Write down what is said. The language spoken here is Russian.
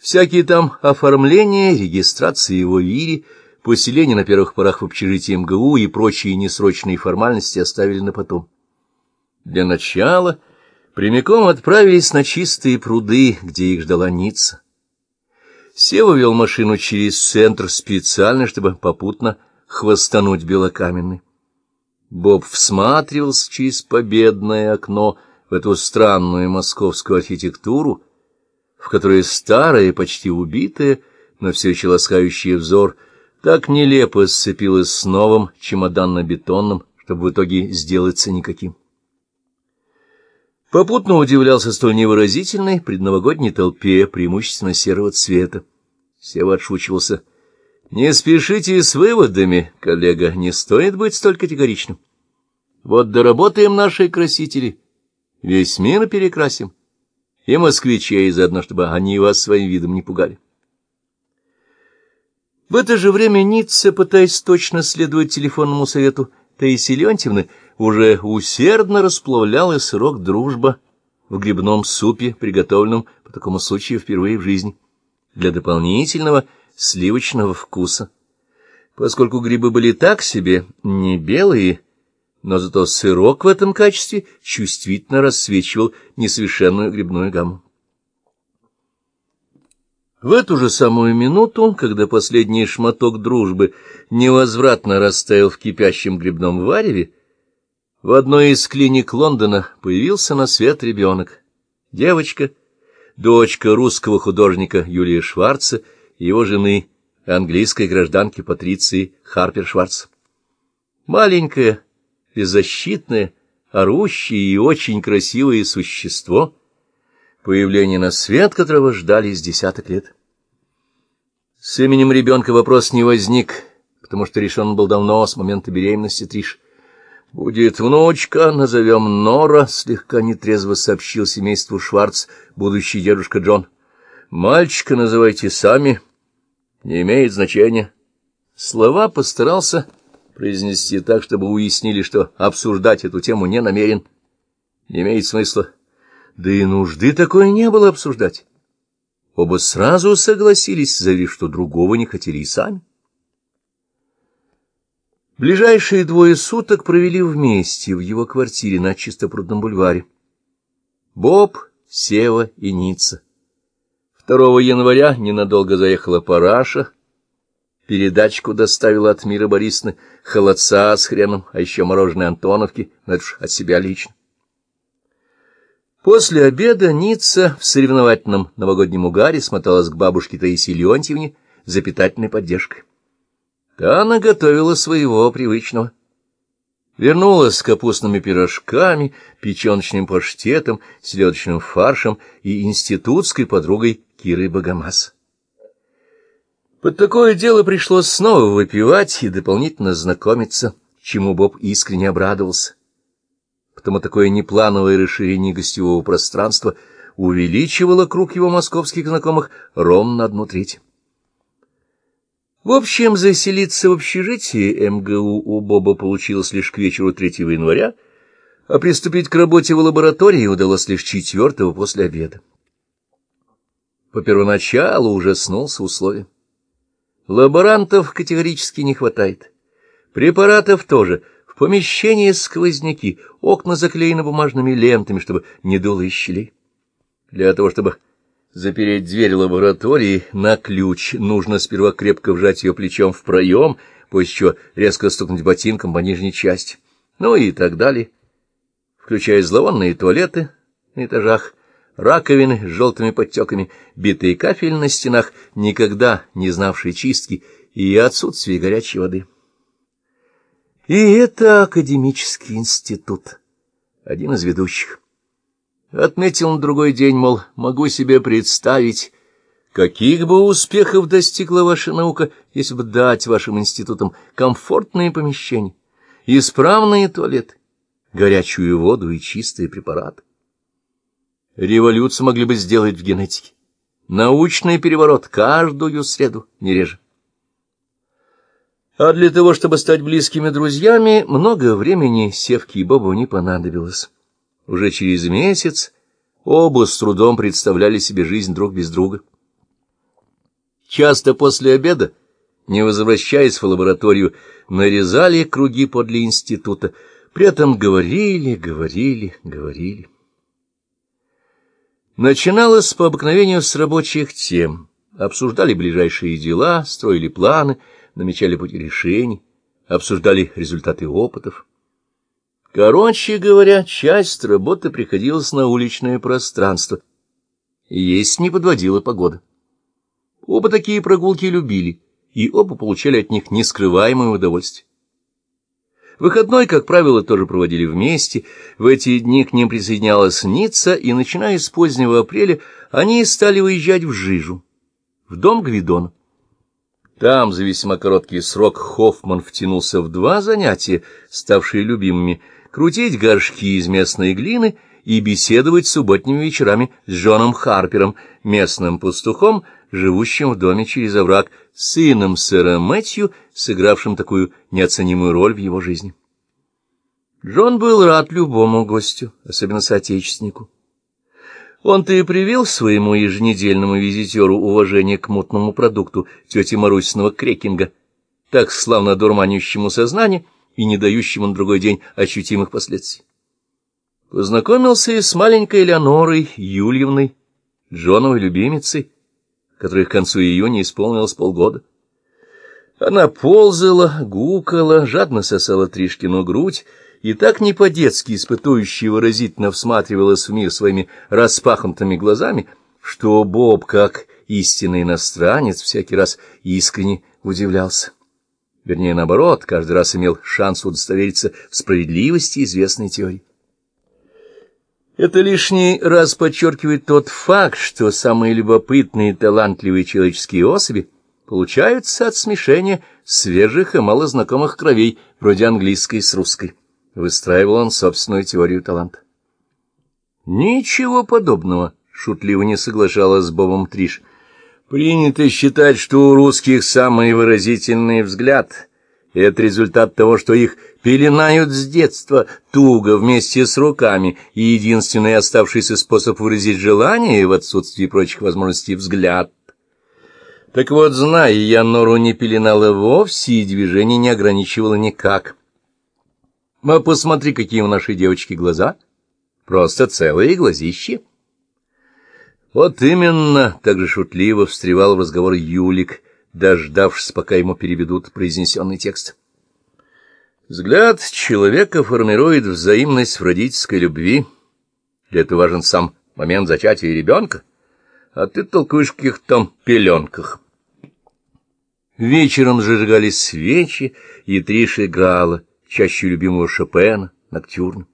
Всякие там оформления, регистрации его вири, поселение на первых порах в общежитии МГУ и прочие несрочные формальности оставили на потом. Для начала прямиком отправились на чистые пруды, где их ждала Ницца. Сева вел машину через центр специально, чтобы попутно хвостануть белокаменный. Боб всматривался через победное окно в эту странную московскую архитектуру, в которой старая, почти убитая, но все еще ласкающая взор, так нелепо сцепилась с новым чемоданно-бетонным, чтобы в итоге сделаться никаким. Попутно удивлялся столь невыразительной предновогодней толпе, преимущественно серого цвета. Сева отшучивался. «Не спешите с выводами, коллега, не стоит быть столь категоричным. Вот доработаем наши красители, весь мир перекрасим, и москвичей заодно, чтобы они вас своим видом не пугали». В это же время Ницца, пытаясь точно следовать телефонному совету Таисии Леонтьевны, уже усердно расплавляла сырок дружба в грибном супе, приготовленном по такому случаю впервые в жизни, для дополнительного сливочного вкуса. Поскольку грибы были так себе, не белые, но зато сырок в этом качестве чувствительно рассвечивал несовершенную грибную гамму. В эту же самую минуту, когда последний шматок дружбы невозвратно растаял в кипящем грибном вареве, в одной из клиник Лондона появился на свет ребенок. Девочка, дочка русского художника Юлия Шварца и его жены, английской гражданки Патриции Харпер Шварц. Маленькое, беззащитное, орущее и очень красивое существо, появление на свет которого ждали с десяток лет. С именем ребенка вопрос не возник, потому что решен был давно, с момента беременности Триш. «Будет внучка, назовем Нора», — слегка нетрезво сообщил семейству Шварц будущий дедушка Джон. «Мальчика называйте сами, не имеет значения». Слова постарался произнести так, чтобы уяснили, что обсуждать эту тему не намерен. Не имеет смысла. Да и нужды такой не было обсуждать. Оба сразу согласились, заявив, что другого не хотели и сами. Ближайшие двое суток провели вместе в его квартире на Чистопрудном бульваре. Боб, Сева и Ницца. 2 января ненадолго заехала Параша, передачку доставила от Мира Борисовны, холодца с хреном, а еще мороженое Антоновки, но это уж от себя лично. После обеда Ницца в соревновательном новогоднем угаре смоталась к бабушке Таисии Леонтьевне за питательной поддержкой. Та наготовила своего привычного. Вернулась с капустными пирожками, печеночным паштетом, селедочным фаршем и институтской подругой Кирой Богомаз. Под такое дело пришлось снова выпивать и дополнительно знакомиться, чему Боб искренне обрадовался. Потому такое неплановое расширение гостевого пространства увеличивало круг его московских знакомых ровно на одну треть. В общем, заселиться в общежитии МГУ у Боба получилось лишь к вечеру 3 января, а приступить к работе в лаборатории удалось лишь 4 после обеда. По первоначалу уже снулся условие. Лаборантов категорически не хватает. Препаратов тоже. В помещении сквозняки, окна заклеены бумажными лентами, чтобы не дуло из щелей. Для того, чтобы Запереть дверь лаборатории на ключ нужно сперва крепко вжать ее плечом в проем, после чего резко стукнуть ботинком по нижней части, ну и так далее, включая зловонные туалеты на этажах, раковины с желтыми подтеками, битые кафель на стенах, никогда не знавшие чистки и отсутствие горячей воды. И это академический институт, один из ведущих. Отметил на другой день, мол, могу себе представить, каких бы успехов достигла ваша наука, если бы дать вашим институтам комфортные помещения, исправные туалеты, горячую воду и чистые препараты. Революцию могли бы сделать в генетике. Научный переворот каждую среду, не реже. А для того, чтобы стать близкими друзьями, много времени Севке и Бобу не понадобилось. Уже через месяц оба с трудом представляли себе жизнь друг без друга. часто после обеда, не возвращаясь в лабораторию, нарезали круги подле института, при этом говорили, говорили, говорили. Начиналось по обыкновению с рабочих тем. Обсуждали ближайшие дела, строили планы, намечали пути решений, обсуждали результаты опытов. Короче говоря, часть работы приходилась на уличное пространство, есть не подводила погода. Оба такие прогулки любили, и оба получали от них нескрываемое удовольствие. Выходной, как правило, тоже проводили вместе. В эти дни к ним присоединялась Ницца, и, начиная с позднего апреля, они стали выезжать в Жижу, в дом Гвидона. Там за весьма короткий срок Хоффман втянулся в два занятия, ставшие любимыми — крутить горшки из местной глины и беседовать субботними вечерами с Джоном Харпером, местным пастухом, живущим в доме через овраг, сыном сэра Мэтью, сыгравшим такую неоценимую роль в его жизни. Джон был рад любому гостю, особенно соотечественнику. Он-то и привил своему еженедельному визитеру уважение к мутному продукту тети Марусиного крекинга, так славно дурманящему сознание и не дающему на другой день ощутимых последствий. Познакомился и с маленькой Элеонорой Юльевной, Джоновой любимицей, которой к концу июня исполнилось полгода. Она ползала, гукала, жадно сосала Тришкину грудь и так не по-детски испытующе выразительно всматривалась в мир своими распахнутыми глазами, что Боб, как истинный иностранец, всякий раз искренне удивлялся. Вернее, наоборот, каждый раз имел шанс удостовериться в справедливости известной теории. Это лишний раз подчеркивает тот факт, что самые любопытные и талантливые человеческие особи получаются от смешения свежих и малознакомых кровей, вроде английской с русской. Выстраивал он собственную теорию таланта. Ничего подобного, шутливо не соглашалась с Бобом Триш. Принято считать, что у русских самый выразительный взгляд — это результат того, что их пеленают с детства туго вместе с руками, и единственный оставшийся способ выразить желание в отсутствии прочих возможностей — взгляд. Так вот, зная, я нору не пеленала вовсе, и движение не ограничивала никак. А посмотри, какие у нашей девочки глаза. Просто целые глазищи. Вот именно, так же шутливо встревал в разговор Юлик, дождавшись, пока ему переведут произнесенный текст. Взгляд человека формирует взаимность в родительской любви. Для этого важен сам момент зачатия ребенка, а ты толкуешь каких-то там пеленках. Вечером зажигались свечи, и Триша играла, чаще любимого Шопена, ноктюрна.